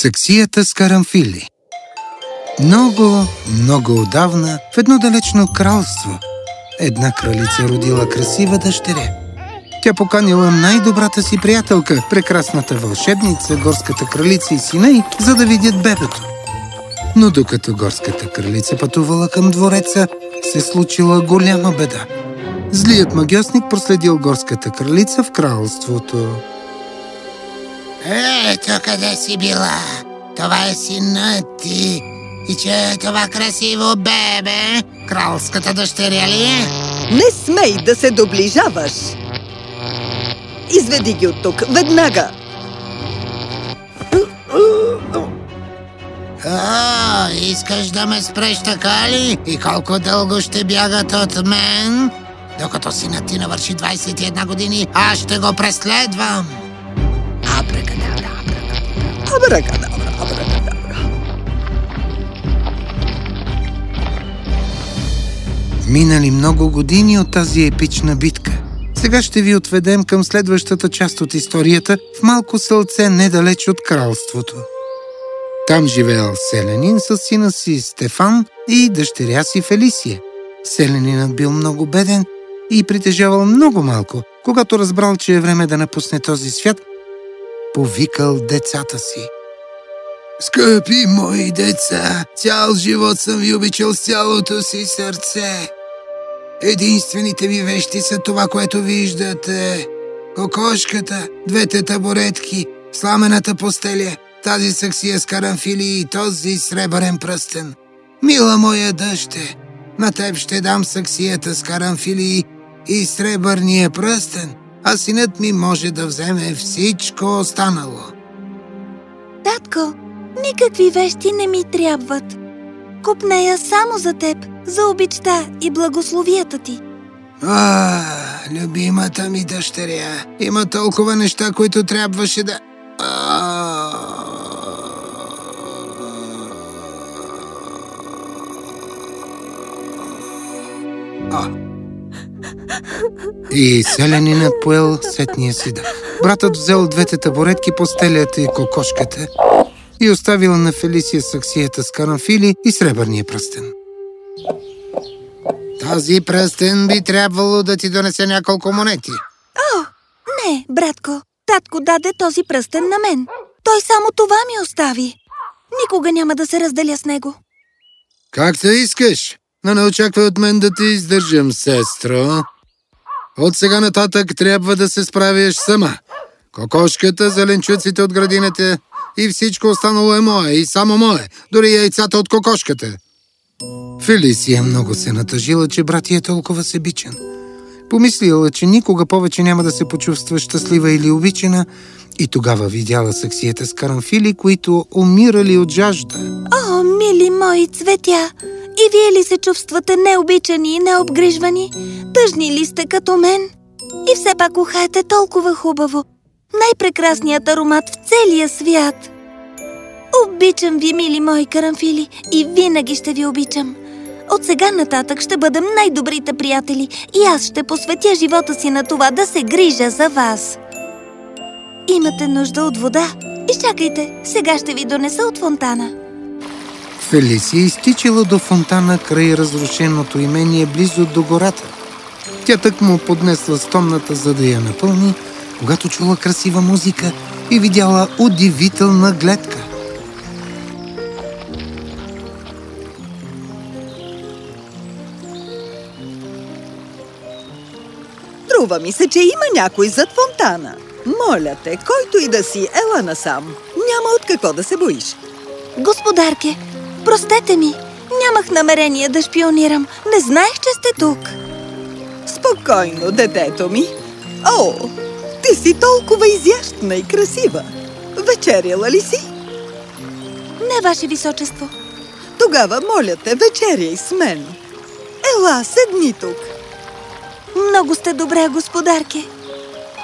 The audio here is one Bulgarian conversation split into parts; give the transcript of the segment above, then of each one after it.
Саксията с карамфили Много, много отдавна в едно далечно кралство една кралица родила красива дъщеря. Тя поканила най-добрата си приятелка, прекрасната вълшебница, горската кралица и сина й, за да видят бебето. Но докато горската кралица пътувала към двореца, се случила голяма беда. Злият магиосник проследил горската кралица в кралството. Ето къде си била. Това е синът ти. И че е това красиво бебе, кралската дъщеря ли е? Не смей да се доближаваш! Изведи ги от тук, веднага! О, искаш да ме спреш така ли? И колко дълго ще бягат от мен? Докато синът ти навърши 21 години, аз ще го преследвам. Абракадабра, абракадабра. Минали много години от тази епична битка. Сега ще ви отведем към следващата част от историята в малко сълце недалеч от кралството. Там живеел селянин с сина си Стефан и дъщеря си Фелисия. Селянинът бил много беден и притежавал много малко. Когато разбрал, че е време да напусне този свят, повикал децата си. Скъпи мои деца, цял живот съм ви обичал с цялото си сърце. Единствените ми вещи са това, което виждате. Кокошката, двете табуретки, сламената постеля, тази саксия с карамфили и този сребърен пръстен. Мила моя дъще, на теб ще дам саксията с карамфили и сребърния пръстен, а синът ми може да вземе всичко останало. Татко, никакви вещи не ми трябват. Купнея само за теб, за обичта и благословията ти. А, любимата ми дъщеря, има толкова неща, които трябваше да... А... А. И селянинът поел сетния си дъх. Братът взел двете табуретки, постелята и кокошката и оставил на Фелисия саксията с карамфили и сребърния пръстен. Този пръстен би трябвало да ти донесе няколко монети. О, не, братко. Татко даде този пръстен на мен. Той само това ми остави. Никога няма да се разделя с него. Както искаш, но не очаквай от мен да те издържам, сестро. От сега нататък трябва да се справиш сама. Кокошката, зеленчуците от градината и всичко останало е мое и само мое, дори яйцата от кокошката. Фелисия много се натъжила, че брат е толкова себичен. Помислила, че никога повече няма да се почувства щастлива или обичана и тогава видяла саксията с карамфили, които умирали от жажда. О, мили мои цветя! И вие ли се чувствате необичани и необгрижвани? Тъжни ли сте като мен? И все пак ухаете толкова хубаво. Най-прекрасният аромат в целия свят. Обичам ви, мили мои карамфили, и винаги ще ви обичам. От сега нататък ще бъдем най-добрите приятели и аз ще посветя живота си на това да се грижа за вас. Имате нужда от вода. Изчакайте, сега ще ви донеса от фонтана. Фелисия изтичала до фонтана край разрушеното имение близо до гората. Тя тък му поднесла стомната, за да я напълни, когато чула красива музика и видяла удивителна гледка. Струва ми се, че има някой зад фонтана. Моля те, който и да си, ела насам. Няма от какво да се боиш. Господарке, простете ми. Нямах намерение да шпионирам. Не знаех, че сте тук. Спокойно, детето ми. О, ти си толкова изящна и красива. Вечеряла ли си? Не, Ваше Височество. Тогава, моля те, вечеряй с мен. Ела, седни тук. Много сте добре, господарке.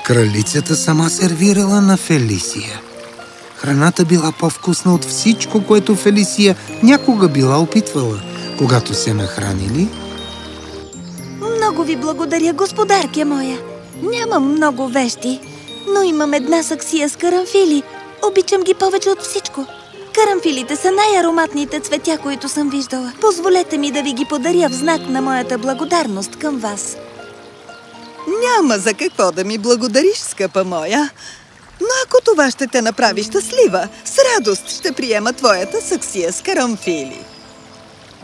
Кралицата сама сервирала на Фелисия. Храната била по-вкусна от всичко, което Фелисия някога била опитвала. Когато се нахранили, Много ви благодаря, господарке моя. Нямам много вещи, но имам една саксия с карамфили. Обичам ги повече от всичко. Карамфилите са най-ароматните цветя, които съм виждала. Позволете ми да ви ги подаря в знак на моята благодарност към вас. Няма за какво да ми благодариш, скъпа моя. Но ако това ще те направи щастлива, с радост ще приема твоята саксия с карамфили.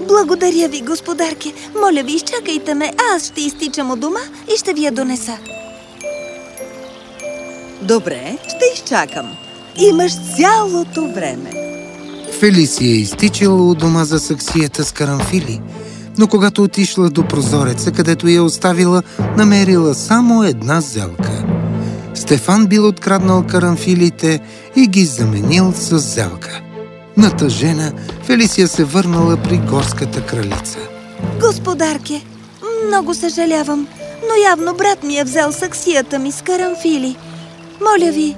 Благодаря ви, господарке. Моля ви, изчакайте ме, а аз ще изтичам от дома и ще ви я донеса. Добре, ще изчакам. Имаш цялото време. Фелисия е изтичала от дома за саксията с карамфили, но когато отишла до прозореца, където я оставила, намерила само една зелка. Стефан бил откраднал карамфилите и ги заменил с зелка. Натъжена, Фелисия се върнала при горската кралица. Господарке, много съжалявам, но явно брат ми е взел саксията ми с карамфили. Моля ви,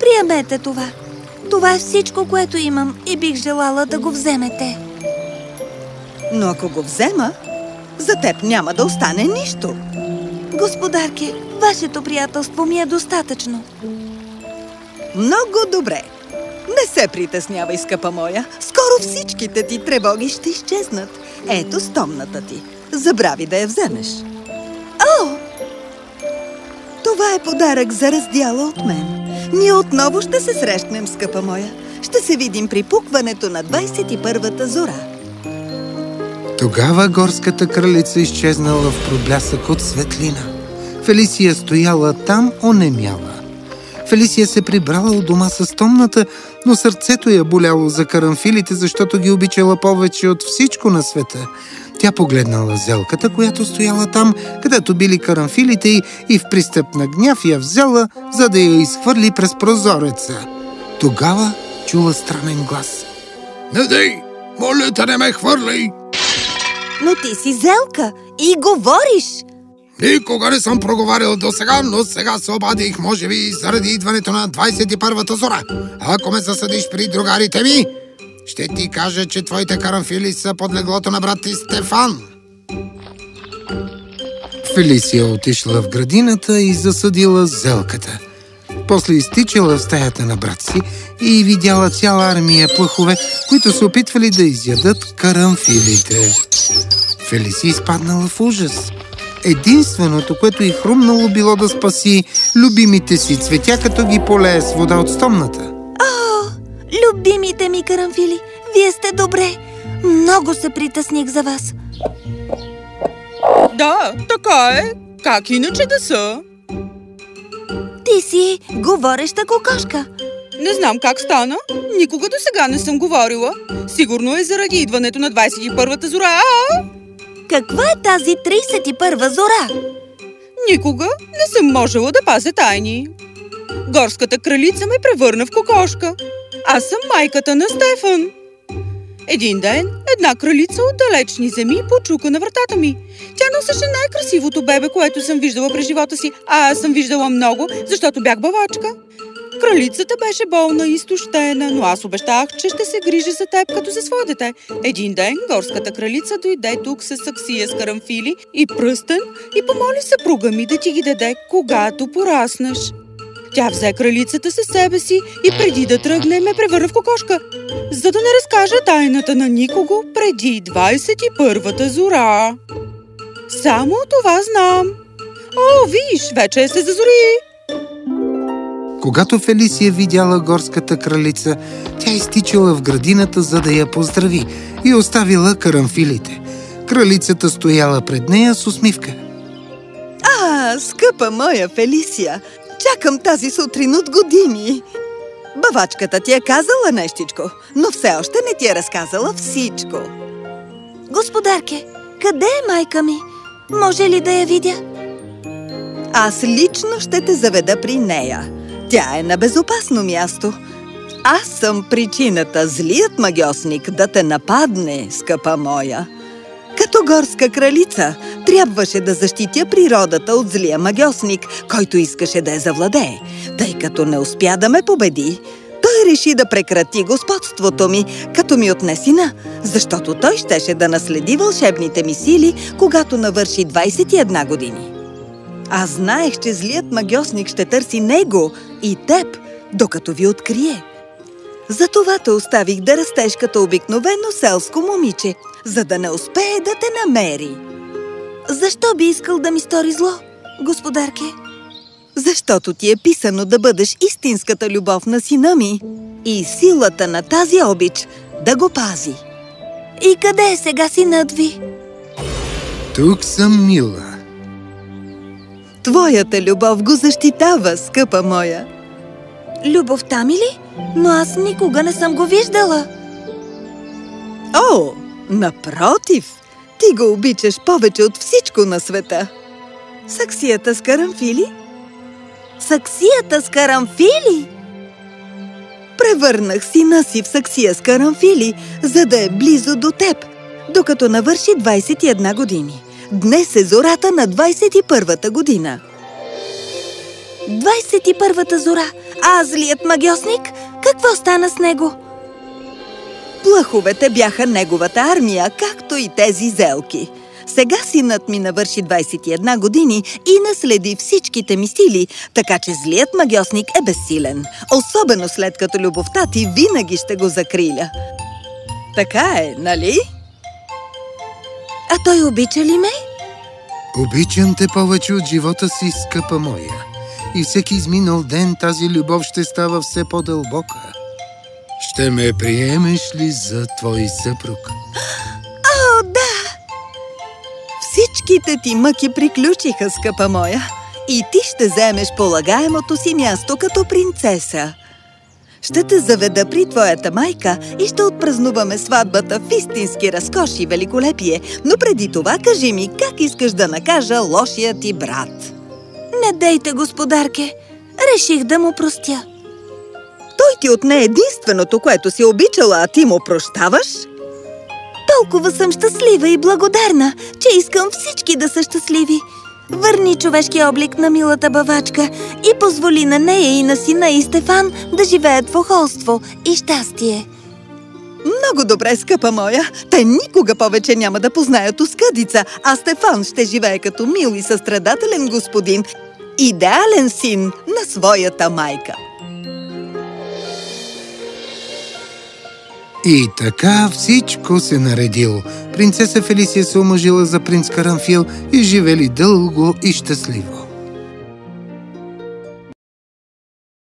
приемете това. Това е всичко, което имам и бих желала да го вземете. Но ако го взема, за теб няма да остане нищо. Господарке, вашето приятелство ми е достатъчно. Много добре. Не се притеснявай, скъпа моя. Скоро всичките ти тревоги ще изчезнат. Ето стомната ти. Забрави да я вземеш. Това е подарък за раздяла от мен. Ние отново ще се срещнем, скъпа моя. Ще се видим при пукването на 21-та зора. Тогава горската кралица изчезнала в проблясък от светлина. Фелисия стояла там, онемяла. Фелисия се прибрала от дома с томната, но сърцето я боляло за карамфилите, защото ги обичала повече от всичко на света. Тя погледнала зелката, която стояла там, където били карамфилите й и в пристъп на гняв я взела, за да я изхвърли през прозореца. Тогава чула странен глас. Не дей! Моля те, не ме хвърли! Но ти си зелка и говориш. Никога не съм проговарял до сега, но сега се обадих, може би, заради идването на 21-та зора. Ако ме засъдиш при другарите ми, ще ти кажа, че твоите карамфили са под леглото на брат ти Стефан. Фелисия отишла в градината и засъдила зелката. После изтичала в стаята на брат си и видяла цяла армия плъхове, които се опитвали да изядат карамфилите. Фелисия изпаднала в ужас. Единственото, което й хрумнало било да спаси любимите си цветя, като ги полее с вода от стомната. Любимите ми карамфили, вие сте добре. Много се притесних за вас. Да, така е. Как иначе да са? Ти си говореща кокошка. Не знам как стана. Никога до сега не съм говорила. Сигурно е заради идването на 21-та зора. Каква е тази 31 зора? никога не съм можела да пазя тайни. Горската кралица ме превърна в кокошка. Аз съм майката на Стефан. Един ден една кралица от далечни земи почука на вратата ми. Тя носеше най-красивото бебе, което съм виждала през живота си, а аз съм виждала много, защото бях бавачка. Кралицата беше болна и изтощена, но аз обещах, че ще се грижи за теб като за свое дете. Един ден горската кралица дойде тук с саксия с карамфили и пръстен и помоли съпруга ми да ти ги даде, когато пораснеш. Тя взе кралицата със себе си и преди да тръгне ме превърна в кокошка, за да не разкажа тайната на никого преди 21-та зора. Само това знам. О, виж, вече се зазори. Когато Фелисия видяла горската кралица, тя изтичала в градината, за да я поздрави и оставила карамфилите. Кралицата стояла пред нея с усмивка. А, скъпа моя Фелисия, чакам тази сутрин от години. Бавачката ти е казала нещичко, но все още не ти е разказала всичко. Господарке, къде е майка ми? Може ли да я видя? Аз лично ще те заведа при нея. Тя е на безопасно място. Аз съм причината злият магиосник да те нападне, скъпа моя. Като горска кралица, трябваше да защитя природата от злия магиосник, който искаше да я завладее. Тъй като не успя да ме победи, той реши да прекрати господството ми, като ми отне сина, защото той щеше да наследи вълшебните ми сили, когато навърши 21 години. Аз знаех, че злият магиосник ще търси него и теб, докато ви открие. Затова те оставих да растеш като обикновено селско момиче, за да не успее да те намери. Защо би искал да ми стори зло, господарке? Защото ти е писано да бъдеш истинската любов на сина ми и силата на тази обич да го пази. И къде е сега синът ви? Тук съм мила. Твоята любов го защитава, скъпа моя. Любовта ми ли? Но аз никога не съм го виждала. О, напротив, ти го обичаш повече от всичко на света. Саксията с карамфили? Саксията с карамфили? Превърнах сина си в саксия с карамфили, за да е близо до теб, докато навърши 21 години. Днес е зората на 21-та година. 21-та зора, а злият магиосник? Какво стана с него? Плъховете бяха неговата армия, както и тези зелки. Сега синът ми навърши 21 години и наследи всичките ми сили, така че злият магиосник е безсилен, особено след като любовта ти винаги ще го закриля. Така е, нали? А той обича ли ме? Обичам те повече от живота си, скъпа моя. И всеки изминал ден тази любов ще става все по-дълбока. Ще ме приемеш ли за твой съпруг? О, да! Всичките ти мъки приключиха, скъпа моя. И ти ще вземеш полагаемото си място като принцеса. Ще те заведа при твоята майка и ще отпразнуваме сватбата в истински разкош и великолепие. Но преди това кажи ми как искаш да накажа лошия ти брат. Не дейте, господарке. Реших да му простя. Ти отне единственото, което си обичала, а ти му прощаваш? Толкова съм щастлива и благодарна, че искам всички да са щастливи. Върни човешки облик на милата бавачка и позволи на нея и на сина и Стефан да живеят в охолство и щастие. Много добре, скъпа моя. Те никога повече няма да познаят оскъдица, а Стефан ще живее като мил и състрадателен господин, идеален син на своята майка. И така всичко се наредило. Принцеса Фелисия се омъжила за принц Карамфил и живели дълго и щастливо.